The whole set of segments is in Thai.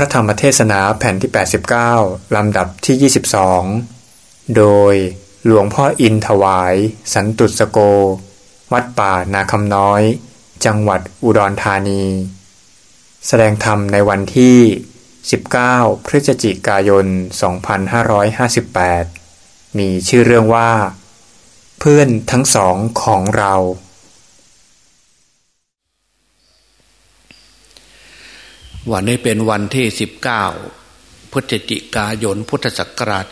พระธรรมเทศนาแผ่นที่ 89 ลำดับที่ 22 โดยหลวงพ่ออินถวาย สันตุสโก วัดป่านาคำน้อย จังหวัดอุดรธานี แสดงธรรมในวันที่ 19 พฤศจิกายน 2558 มีชื่อเรื่องว่า เพื่อนทั้งสองของเรา วันนี้เป็นวันที่ 19 พฤศจิกายนพุทธศักราช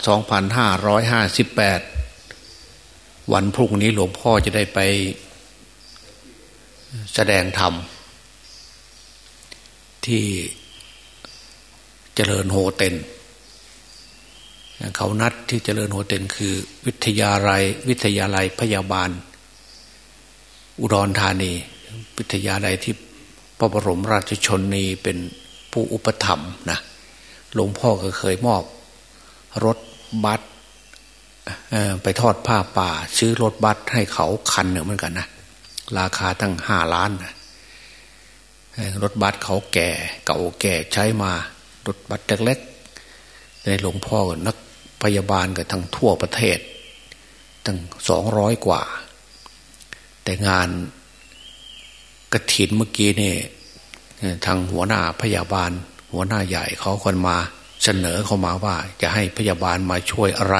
2558 วันพรุ่งนี้หลวงพ่อจะได้ไปแสดงธรรม ที่เจริญโฮเต็นเขานัดที่เจริญโฮเต็นคือ วิทยาลัยวิทยาลัยพยาบาล อุดรธานี วิทยาลัยที่พระบรมราชชนนีเป็น ผู้อุปถัมภ์นะหลวงพ่อก็เคยมอบ รถบัสไปทอดผ้าป่า ซื้อรถบัสให้เขาคันหนึ่งเหมือนกันนะราคาตั้งห้าล้านนะรถบัสเขาแก่เก่าแก่ใช้มา รถบัสเล็กๆในหลวงพ่อกับนักพยาบาลกันทั้งทั่วประเทศ ตั้งสองร้อยกว่า แต่งานกระถินเมื่อกี้เนี่ย ทางหัวหน้าพยาบาล หัวหน้าใหญ่เขาคนมาเสนอเข้ามาว่า จะให้พยาบาลมาช่วยอะไร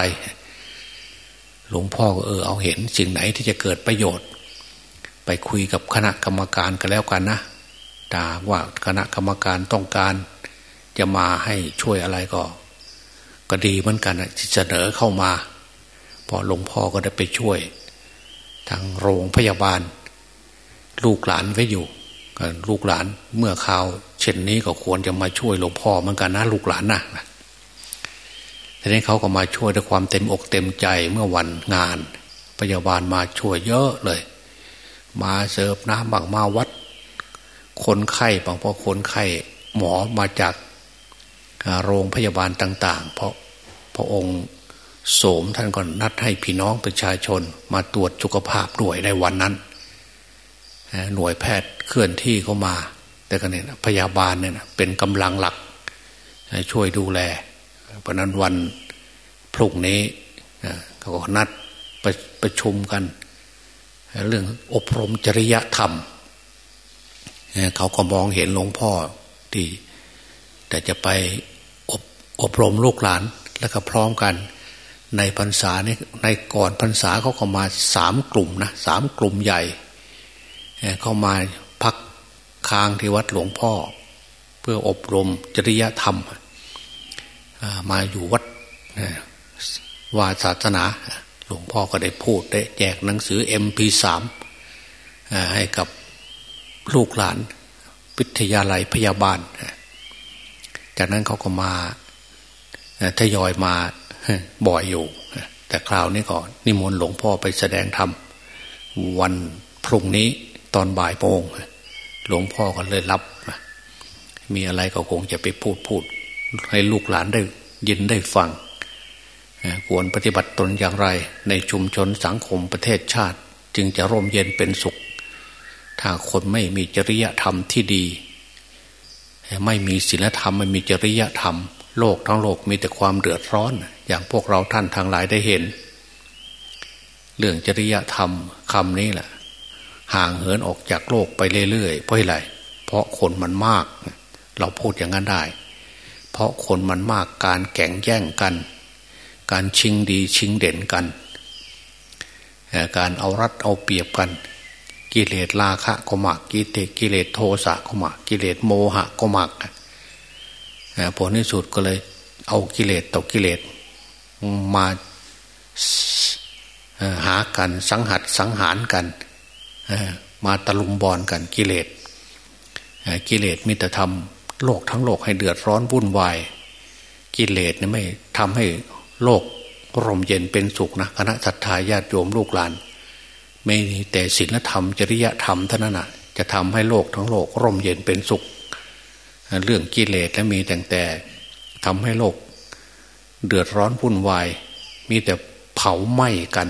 หลวงพ่อก็เออเอาเห็นสิ่งไหนที่จะเกิดประโยชน์ ไปคุยกับคณะกรรมการกันแล้วกันนะถ้าว่าคณะกรรมการต้องการ จะมาให้ช่วยอะไรก็ ก็ดีเหมือนกันที่เสนอเข้ามาพอหลวงพ่อก็ได้ไปช่วย ทางโรงพยาบาล ลูกหลานไว้อยู่ ลูกหลานเมื่อข่าว เช่นนี้ก็ควรจะมาช่วยหลวงพ่อเหมือนกันนะลูกหลานนะทีนี้เขาก็มาช่วยด้วยความเต็มอกเต็มใจเมื่อวันงาน พยาบาลมาช่วยเยอะเลย มาเสิร์ฟน้ำบางมาวัด คนไข้บางพราะคนไข้หมอมาจากโรงพยาบาลต่าง ๆ เพราะพระองค์โสมท่านก็นัดให้พี่น้องประชาชนมาตรวจสุขภาพด้วยในวันนั้น หน่วยแพทย์เคลื่อนที่เข้ามา แต่ก็เนี่ยพยาบาลเนี่ยเป็นกำลังหลัก ช่วยดูแล เพราะนั้นวันพรุ่งนี้เขาก็นัดประประชุมกัน เรื่องอบรมจริยธรรม เขาก็มองเห็นหลวงพ่อที่แต่จะไปอบอบรมลูกหลานแล้วก็พร้อมกันในพรรษาเนี่ยในก่อนพรรษาเขาก็มาสามกลุ่มนะสามกลุ่มใหญ่ เข้ามาพักค้างที่วัดหลวงพ่อ เพื่ออบรมจริยธรรม มาอยู่วัดวาศาสนา หลวงพ่อก็ได้พูดได้แจกหนังสือ MP3 ให้กับลูกหลานวิทยาลัยพยาบาล จากนั้นเขาก็มาทยอยมาบ่อยอยู่ แต่คราวนี้ก่อนนิมนต์หลวงพ่อไปแสดงธรรมวันพรุ่งนี้ ตอนบ่ายโมงหลวงพ่อก็เลยรับ มีอะไรก็คงจะไปพูดพูด ให้ลูกหลานได้ยินได้ฟังควรปฏิบัติตนอย่างไร ในชุมชนสังคมประเทศชาติ จึงจะร่มเย็นเป็นสุข ถ้าคนไม่มีจริยธรรมที่ดี ไม่มีศีลธรรมไม่มีจริยธรรม โลกทั้งโลกมีแต่ความเดือดร้อน อย่างพวกเราท่านทางหลายได้เห็น เรื่องจริยธรรมคำนี้แหละ ห่างเหินออกจากโลกไปเรื่อยๆเพราะอะไรเพราะคนมันมาก เราพูดอย่างนั้นได้ เพราะคนมันมากการแข่งแย่งกัน การชิงดีชิงเด่นกัน การเอารัดเอาเปรียบกัน กิเลสราคะก็มากกิเลสกิเลสโทสะก็มากกิเลสโมหะก็มากผลที่สุดก็เลย เอากิเลสต่อกิเลสมาหากันสังหัดสังหารกัน มาตะลุมบอนกันกิเลสกิเลสมิตรธรรมโลกทั้งโลกให้เดือดร้อนวุ่นวาย กิเลสนี่ไม่ทำให้โลกร่มเย็นเป็นสุขนะคณะสัตยาญาติโยมลูกหลาน ไม่แต่ศีลธรรม จริยธรรมเท่านั้นนะจะทำให้โลกทั้งโลกร่มเย็นเป็นสุข เรื่องกิเลสและมีแต่แต่ทำให้โลก เดือดร้อนวุ่นวาย มีแต่เผาไหม้กัน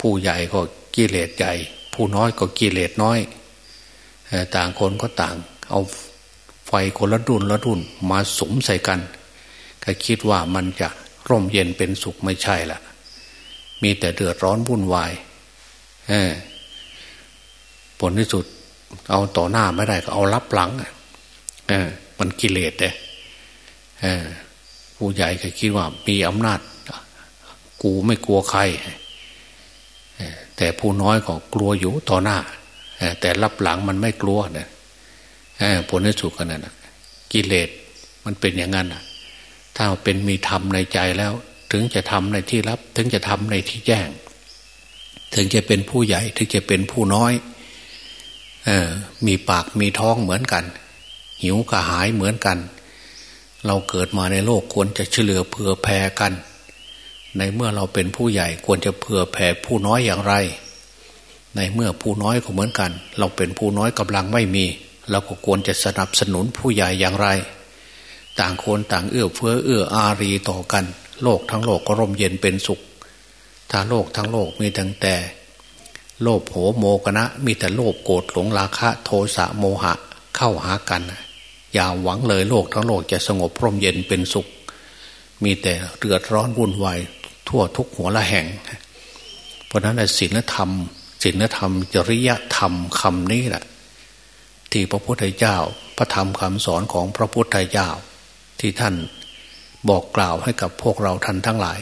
ผู้ใหญ่ก็กิเลสใหญ่ ผู้น้อยก็กิเลสน้อย ต่างคนก็ต่าง เอาไฟคนละรุ่นละรุ่นมาสมใส่กัน ก็คิดว่ามันจะร่มเย็นเป็นสุขไม่ใช่ละมีแต่เดือดร้อนวุ่นวายผลที่สุด เอาต่อหน้าไม่ได้ก็เอารับหลังมันกิเลสเ่ยผู้ใหญ่ก็คิดว่ามีอำนาจ กูไม่กลัวใคร แต่ผู้น้อยก็กลัวอยู่ต่อหน้า แต่รับหลังมันไม่กลัวเนี่ยผลที่สุดกันนั่นกิเลสมันเป็นอย่างนั้นถ้าเป็นมีธรรมในใจแล้ว ถึงจะทำในที่รับ ถึงจะทำในที่แจ้ง ถึงจะเป็นผู้ใหญ่ ถึงจะเป็นผู้น้อยมีปากมีท้องเหมือนกัน หิวกระหายเหมือนกัน เราเกิดมาในโลกควรจะเฉลือเผื่อแผ่กัน ในเมื่อเราเป็นผู้ใหญ่ควรจะเผื่อแผ่ผู้น้อยอย่างไร ในเมื่อผู้น้อยก็เหมือนกัน เราเป็นผู้น้อยกำลังไม่มี เราก็ควรจะสนับสนุนผู้ใหญ่อย่างไร ต่างคนต่างเอื้อเฟื้อเอื้ออารีต่อกัน โลกทั้งโลกก็ร่มเย็นเป็นสุข ถ้าโลกทั้งโลกมีตั้งแต่ โลภโหโมกนะ มีแต่โลภโกรธหลงราคะ โทสะโมหะเข้าหากัน อย่าหวังเลยโลกทั้งโลกจะสงบร่มเย็นเป็นสุข มีแต่เดือดร้อนวุ่นวาย ทั่วทุกหัวละแห่ง เพราะนั้นศีลธรรมศีลธรรม จริยธรรมคำนี้แหละที่พระพุทธเจ้า พระธรรมคำสอนของพระพุทธเจ้า ที่ท่านบอกกล่าวให้กับพวกเราท่านทั้งหลาย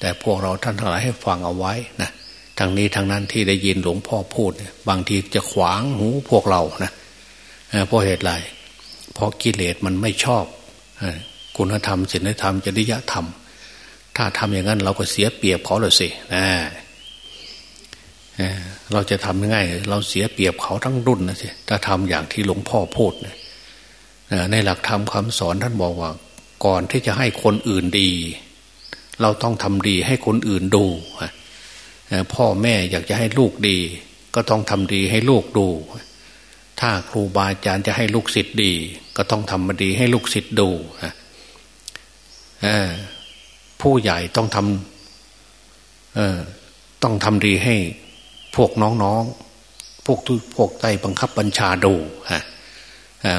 แต่พวกเราท่านทั้งหลายให้ฟังเอาไว้นะทางนี้ทางนั้นที่ได้ยินหลวงพ่อพูด บางทีจะขวางหูพวกเรานะเพราะเหตุไรเพราะกิเลสมันไม่ชอบคุณธรรมศีลธรรมจริยธรรม ถ้าทำอย่างนั้น เราก็เสียเปรียบเขาเลยสินะเราจะทำยังไงเราเสียเปรียบเขาทั้งรุ่นนะสิถ้าทำอย่างที่หลวงพ่อพูดนะในหลักธรรมคำสอนท่านบอกว่า ก่อนที่จะให้คนอื่นดี เราต้องทำดีให้คนอื่นดูพ่อแม่อยากจะให้ลูกดี ก็ต้องทำดีให้ลูกดู ถ้าครูบาอาจารย์จะให้ลูกศิษย์ดี ก็ต้องทำมาดีให้ลูกศิษย์ดู ผู้ใหญ่ต้องทำต้องทำดีให้พวกน้องๆ พวกทุพวกใต้บังคับบัญชาดูฮะ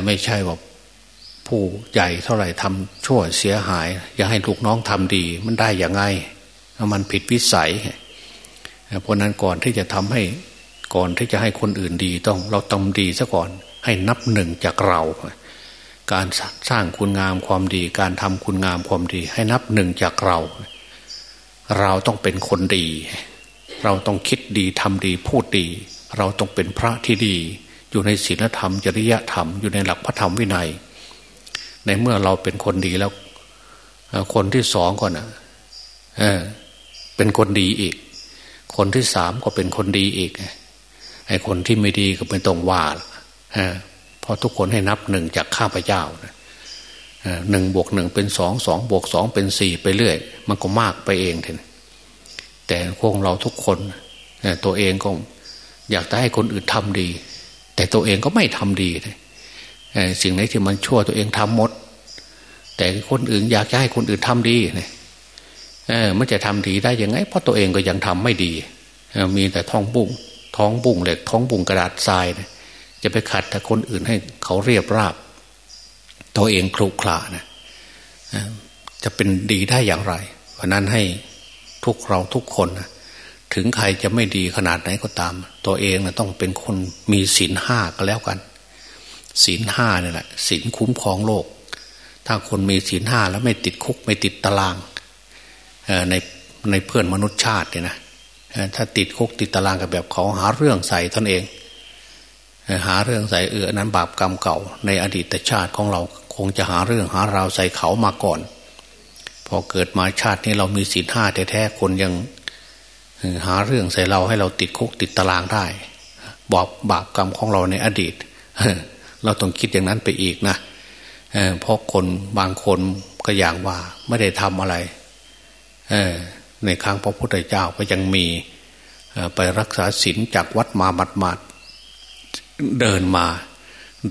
ไม่ใช่ว่าผู้ใหญ่เท่าไหร่ทำชั่วเสียหาย อย่าให้ลูกน้องทำดี มันได้อย่างไง มันผิดวิสัยเพราะนั้นก่อนที่จะทำให้ก่อนที่จะให้คนอื่นดีต้องเราต้องดีซะก่อน ให้นับหนึ่งจากเรา การสร้างคุณงามความดี การทำคุณงามความดี ให้นับหนึ่งจากเรา เราต้องเป็นคนดี เราต้องคิดดีทำดีพูดดี เราต้องเป็นพระที่ดี อยู่ในศีลธรรม จริยธรรม อยู่ในหลักพระธรรมวินัย ในเมื่อเราเป็นคนดีแล้ว คนที่สองก่อนนะเออเป็นคนดีอีก คนที่สามก็เป็นคนดีอีกไอ้คนที่ไม่ดีก็เป็นตรงว่าเราะทุกคนให้นับหนึ่งจากข้าพเจ้าหนึ่งบวกหนึ่งเป็นสองสองบวกสองเป็นสี่ไปเรื่อย มันก็มากไปเองเถอแต่พวกเราทุกคนตัวเองก็อยากจะให้คนอื่นทำดี แต่ตัวเองก็ไม่ทำดีสิ่งไหนที่มันชั่วตัวเองทำหมด แต่คนอื่นอยากจะให้คนอื่นทำดีเนี่ยมันจะทำดีได้ยังไง เพราะตัวเองก็ยังทำไม่ดีมีแต่ท้องบุ้งท้องบุ้งเหล็กท้องบุ้งกระดาษทราย จะไปขัดแต่คนอื่นให้เขาเรียบราบ ตัวเองคลุกคลานะจะเป็นดีได้อย่างไรเพราะนั้นให้ทุกเราทุกคนนะถึงใครจะไม่ดีขนาดไหนก็ตาม ตัวเองนะต้องเป็นคนมีศีลห้าก็แล้วกันศีลห้านี่แหละศีลคุ้มครองโลก ถ้าคนมีศีลห้าแล้วไม่ติดคุกไม่ติดตารางในในเพื่อนมนุษย์ชาติเนี่ยนะถ้าติดคุกติดตารางกับแบบเขาหาเรื่องใส่ตนเอง หาเรื่องใส่เอือนั้นบาปกรรมเก่า ในอดีตชาติของเราคงจะหาเรื่องหาราวใส่เขามาก่อน พอเกิดมาชาตินี้เรามีศีลห้าแท้ๆคนยังหาเรื่องใส่เราให้เราติดคุกติดตารางได้บาปบาปกรรมของเราในอดีตเราต้องคิดอย่างนั้นไปอีกนะเพราะคนบางคนก็อย่างว่าไม่ได้ทำอะไรในครั้งพระพุทธเจ้าก็ยังมีไปรักษาศีลจากวัดมาบัดมาด เดินมา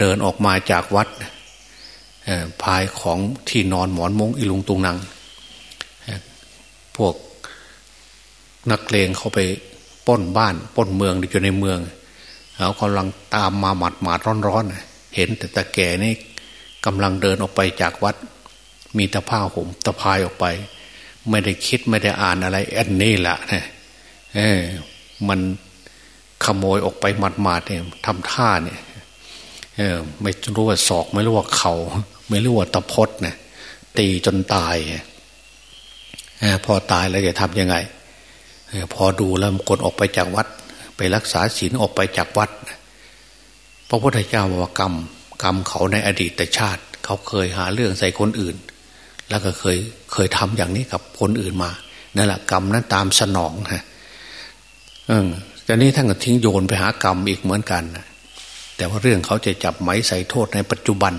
เดินออกมาจากวัดภายของที่นอนหมอนมงอิลุงตุงนัง พวกนักเลงเขาไปป้นบ้านป้นเมืองอยู่ในเมืองเขากำลังตามมาหมัดหมาดร้อนร้อนเห็นแต่ตะแก่นี่กำลังเดินออกไปจากวัด มีตะผ้าห่มตะพายออกไป ไม่ได้คิดไม่ได้อ่านอะไรอันนี้แหละเนี่ยมัน ขโมยออกไปหมาดๆเนี่ยทำท่าเนี่ยเออไม่รู้ว่าศอกไม่รู้ว่าเขาไม่รู้ว่าตะพดเนี่ยตีจนตายอพอตายแล้วจะทำยังไงพอดูแล้วกดออกไปจากวัด ไปรักษาศีลออกไปจากวัดพระพุทธเจ้าว่ากรรม กรรมเขาในอดีตชาติ เขาเคยหาเรื่องใส่คนอื่น แล้วก็เคยเคยทำอย่างนี้กับคนอื่นมานั่นแหละกรรมนั้นตามสนองฮะ เออแต่นี้ท่านก็ทิ้งโยนไปหากรรมอีกเหมือนกันแต่ว่าเรื่องเขาจะจับไหมใส่โทษในปัจจุบัน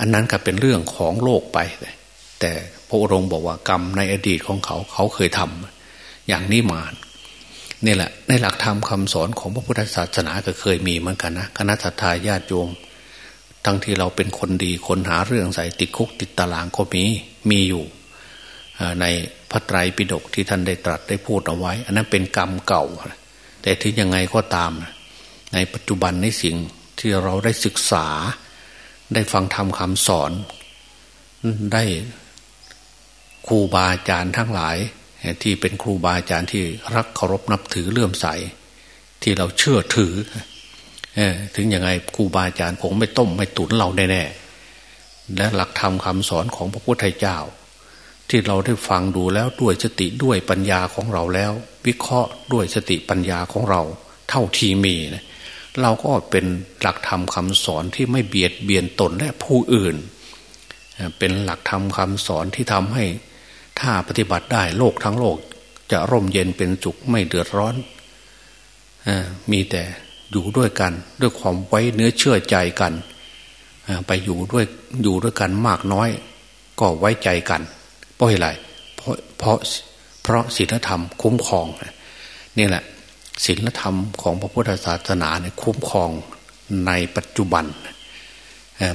อันนั้นก็เป็นเรื่องของโลกไป แต่พระองค์บอกว่ากรรมในอดีตของเขาเขาเคยทำอย่างนี้มานี่แหละ ในหลักธรรมคาสอนของพระพุทธศาสนาก็เคยมีเหมือนกันนะคณะทศาญาติโยม ทั้งที่เราเป็นคนดีคนหาเรื่องใส่ติดคุกติดตารางก็มีมีอยู่ในพระไตรปิฎกที่ท่านได้ตรัสได้พูดเอาไว้ อันนั้นเป็นกรรมเก่า แต่ถึงยังไงก็ตาม ในปัจจุบันในสิ่งที่เราได้ศึกษา ได้ฟังธรรมคำสอน ได้ครูบาอาจารย์ทั้งหลาย ที่เป็นครูบาอาจารย์ที่รักเคารพนับถือเลื่อมใส ที่เราเชื่อถือถึงยังไงครูบาอาจารย์คงไม่ต้มไม่ตุนเราแน่ๆและหลักธรรมคำสอนของพระพุทธเจ้า ที่เราได้ฟังดูแล้วด้วยสติด้วยปัญญาของเราแล้ว วิเคราะห์ด้วยสติปัญญาของเรา เท่าที่มีนะเราก็เป็นหลักธรรมคำสอนที่ไม่เบียดเบียนตนและผู้อื่น เป็นหลักธรรมคำสอนที่ทำให้ถ้าปฏิบัติได้โลกทั้งโลก จะร่มเย็นเป็นจุกไม่เดือดร้อนมีแต่อยู่ด้วยกัน ด้วยความไว้เนื้อเชื่อใจกัน ไปอยู่ด้วยอยู่ด้วยกันมากน้อย ก็ไว้ใจกัน เพราะอะไรเพราะเพราะเพราะศีลธรรมคุ้มครองนี่แหละศีลธรรมของพระพุทธศาสนาเนี่ยคุ้มครองในปัจจุบัน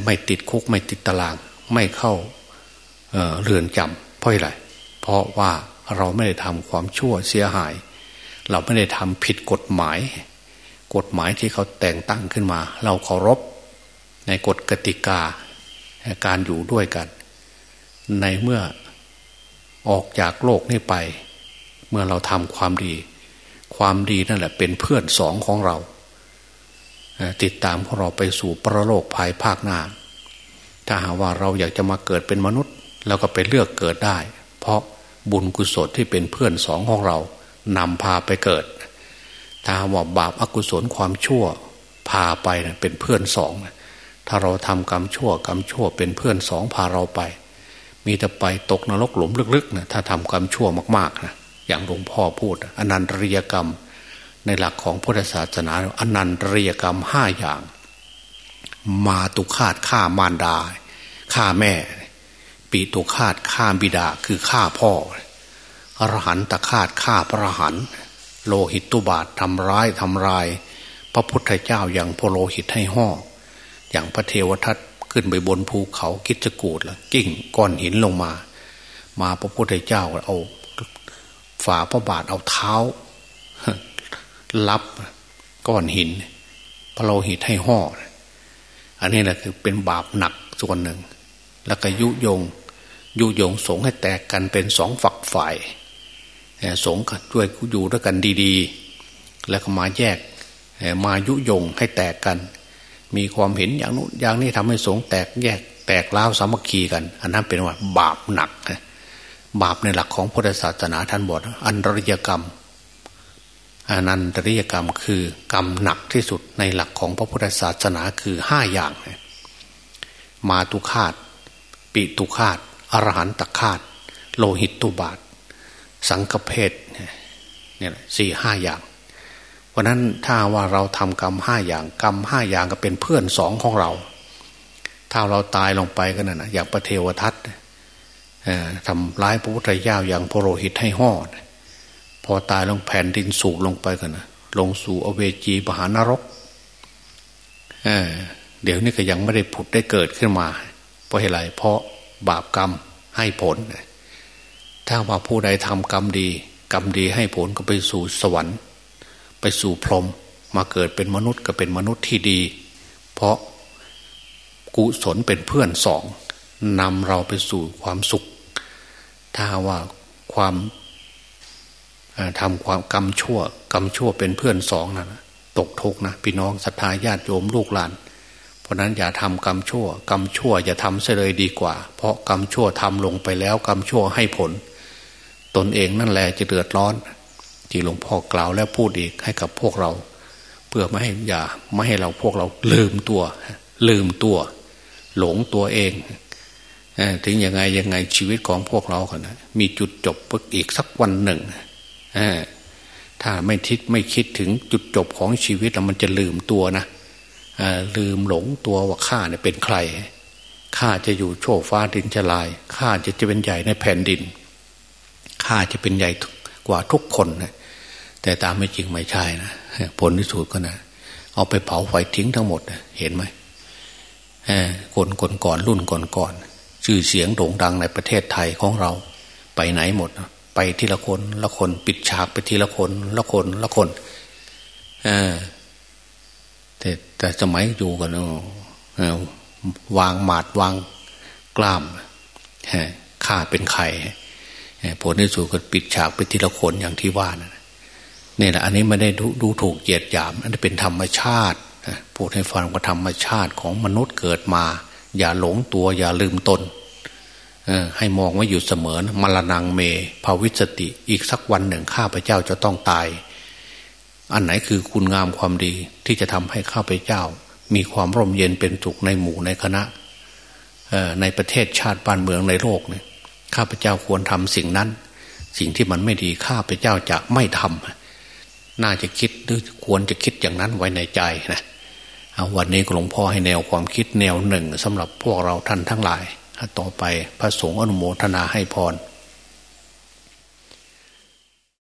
ไม่ติดคุกไม่ติดตาราง ไม่เข้าเรือนจำเพราะอะไรเพราะว่าเราไม่ได้ทำความชั่วเสียหาย เราไม่ได้ทำผิดกฎหมาย กฎหมายที่เขาแต่งตั้งขึ้นมา เราเคารพในกฎกติกาการอยู่ด้วยกัน ในเมื่อ ออกจากโลกนี้ไป เมื่อเราทำความดี ความดีนั่นแหละ เป็นเพื่อนสองของเรา ติดตามของเราไปสู่ประโลกภายภาคหน้า ถ้าหาว่าเราอยากจะมาเกิดเป็นมนุษย์เราก็ไปเลือกเกิดได้ เพราะบุญกุศลที่เป็นเพื่อนสองของเรานำพาไปเกิด ถ้าว่าบาปอกุศลความชั่วพาไปเป็นเพื่อนสอง ถ้าเราทำกรรมชั่วกรรมชั่วเป็นเพื่อนสองพาเราไป มีแต่ไปตกนรกหลุมลึกๆนะถ้าทำกรรมชั่วมากๆนะอย่างหลวงพ่อพูด อนันตริยกรรม ในหลักของพุทธศาสนา อนันตริยกรรมห้าอย่าง มาตุคาตฆ่ามารดาฆ่าแม่ ปีตุคาตฆ่าบิดาคือฆ่าพ่ออรหันตคาตฆ่าพระหันโลหิตตุบาททำร้ายทำลาย พระพุทธเจ้าอย่างพโลหิตให้ห่ออย่างพระเทวทัต ขึ้นไปบนภูเขากิจกูดแล้วกิ่งก้อนหินลงมา มาพระพุทธเจ้าเอาฝ่าพระบาทเอาเท้ารับก้อนหินพระโลหิตให้ห่ออันนี้แหละคือเป็นบาปหนักส่วนหนึ่ง แล้วก็ยุยง ยุยงสงให้แตกกันเป็นสองฝักฝ่ายสงกันด้วยอยู่ด้วยกันดี ๆ แล้วก็มาแยกมายุยงให้แตกกัน มีความเห็นอย่างนู้นอย่างนี้ทำให้สงแตกแยกแตกล้าวสามัคคีกัน อันนั้นเป็นว่าบาปหนักบาปในหลักของพุทธศาสนาท่านบอกอันริยกรรมอนันตริยกรรมคือกรรมหนักที่สุดในหลักของพระพุทธศาสนาคือห้าอย่าง มาตุคาตปิตุคาตอรหันตคาตโลหิตตุบาท สังกเพศเนี่ยสี่ห้าอย่าง เพราะนั้นถ้าว่าเราทำกรรมห้าอย่างกรรมห้าอย่างก็เป็นเพื่อนสองของเรา ถ้าเราตายลงไปก็นั่นนะอย่างพระเทวทัตทำร้ายพระพุทธเจ้าอย่างพโรหิตให้ห่อพอตายลงแผ่นดินสูบลงไปกันนะลงสู่อเวจีปหานรกเเดี๋ยวนี้ก็ยังไม่ได้ผุดได้เกิดขึ้นมา เพราะอะไรเพราะบาปกรรมให้ผล ถ้าว่าผู้ใดทำกรรมดี กรรมดีให้ผลก็ไปสู่สวรรค์ ไปสู่พรหมมาเกิดเป็นมนุษย์ก็เป็นมนุษย์ที่ดี เพราะกุศลเป็นเพื่อนสองนำเราไปสู่ความสุข ถ้าว่าความทำความกรรมชั่ว กรรมชั่วเป็นเพื่อนสองนะตกทุกนะพี่น้องศรัทธาญาติโยมลูกหลาน เพราะนั้นอย่าทำกรรมชั่ว กรรมชั่วอย่าทำเสียเลยดีกว่า เพราะกรรมชั่วทำลงไปแล้ว กรรมชั่วให้ผล ตนเองนั่นแหละจะเดือดร้อน ที่หลวงพ่อกล่าวแล้วพูดอีกให้กับพวกเรา เพื่อไม่ให้อย่าไม่ให้เราพวกเราลืมตัว ลืมตัว หลงตัวเองถึงยังไงยังไงชีวิตของพวกเราคนนะมีจุดจบอีกสักวันหนึ่งถ้าไม่ทิดไม่คิดถึงจุดจบของชีวิตแล้วมันจะลืมตัวนะลืมหลงตัวว่าข้าเนี่ยเป็นใครข้าจะอยู่โชคฟ้าดินจะลายข้าจะจะเป็นใหญ่ในแผ่นดินข้าจะเป็นใหญ่กว่าทุกคนนะ แต่ตามไม่จริงไม่ใช่นะผลที่สุดก็นะเอาไปเผาไฟทิ้งทั้งหมดเห็นไหมคนก่อนก่อนรุ่นก่อนก่อนชื่อเสียงโด่งดังในประเทศไทยของเรา ไปไหนหมด ไปทีละคนละคนปิดฉากไปทีละคนละคนละคนแต่แต่สมัยอยู่กันวางหมาดวางกล้ามข้าเป็นไข่ผลที่สุดก็ปิดฉากไปทีละคนอย่างที่ว่านะ นี่แหละอันนี้ไม่ได้ดูถูกเหยียดหยาม อันนี้เป็นธรรมชาติพูดให้ฟังว่าธรรมชาติของมนุษย์เกิดมา อย่าหลงตัวอย่าลืมตนให้มองไว้อยู่เสมอมรณงเมภาวิสติ อีกสักวันหนึ่งข้าพเจ้าจะต้องตาย อันไหนคือคุณงามความดีที่จะทำให้ข้าพเจ้า มีความร่มเย็นเป็นสุขในหมู่ในคณะในประเทศชาติบ้านเมืองในโลกเนี่ยข้าพเจ้าควรทำสิ่งนั้น สิ่งที่มันไม่ดีข้าพเจ้าจะไม่ทำ น่าจะคิดหรือควรจะคิดอย่างนั้นไว้ในใจนะวันนี้หลวงพ่อให้แนวความคิดแนวหนึ่งสำหรับพวกเราท่านทั้งหลาย ต่อไปพระสงฆ์อนุโมทนาให้พร